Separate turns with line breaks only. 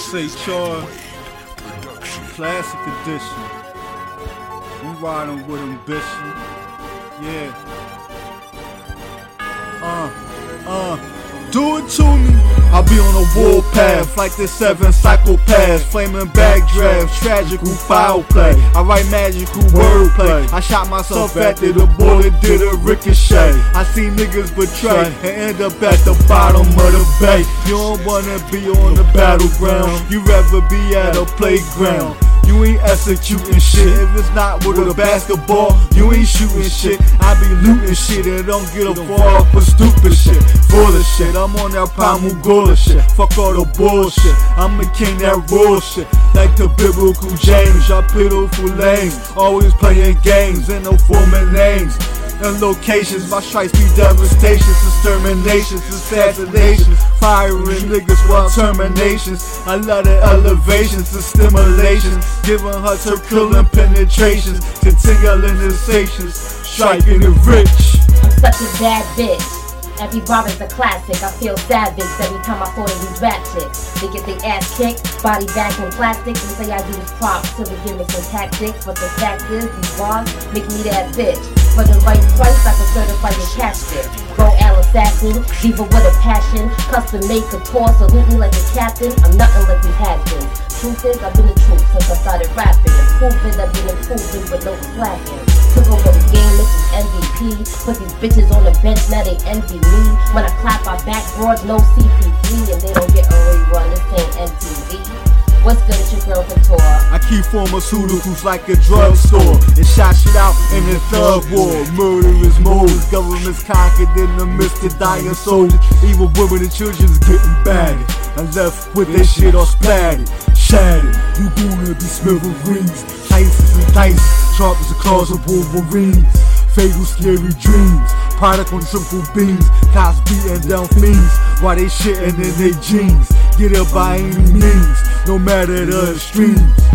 say, Char, classic edition. We riding with ambition. Yeah. Uh, uh, do it to me. I'll be on a warpath like the seven psychopaths, flaming backdrafts, tragical foul play. I write magical wordplay. I shot myself after the bullet did a ricochet. I see niggas betray and end up at the bottom of You don't wanna be on the battleground, you rather be at a playground. You ain't executing shit. If it's not with a basketball, you ain't shooting shit. I be looting shit and don't get a fall for stupid shit. Full of shit. I'm on that Pamugula shit. Fuck all the bullshit. I'm the king that rules shit. Like the biblical James. Y'all pitiful lames. Always playing games and no forming names and locations. My strikes be devastations, exterminations, assassinations, firing niggas while terminations. I love the elevations and stimulations, giving her killing penetrations, continual sensations, striking the rich.
I'm such a bad bitch. Every bar is a classic. I feel savage every time I fall to these rap chicks. They get their ass kicked, body back in plastic. They say I use props to the gimmicks and tactics. But the fact is, these bars make me that bitch. For the right price, I can certify your casket. Go Al Assassin, diva with a passion. Custom made couture, salute me like a captain. I'm nothing like these has-beens. Truth is, I've been the truth since I started rapping. Is I've been improving with no slacking. Took over the game, this is MVP. Put these bitches on the bench, now they envy me. When I clap, I back broads, no CP3, and they
I keep pharmaceuticals like a drugstore and shot shit out in the thug war. Murderous modes, governments conquered in the midst of dying soldiers. Even women and children's getting battered. I left with their shit all splattered, shattered. You gonna be smithereens, slices and dice, sharp as the claws of Wolverines. Fatal scary dreams, product on triple beams, cops beating down fiends while they shitting in their jeans. Get it by any means, no matter the extremes.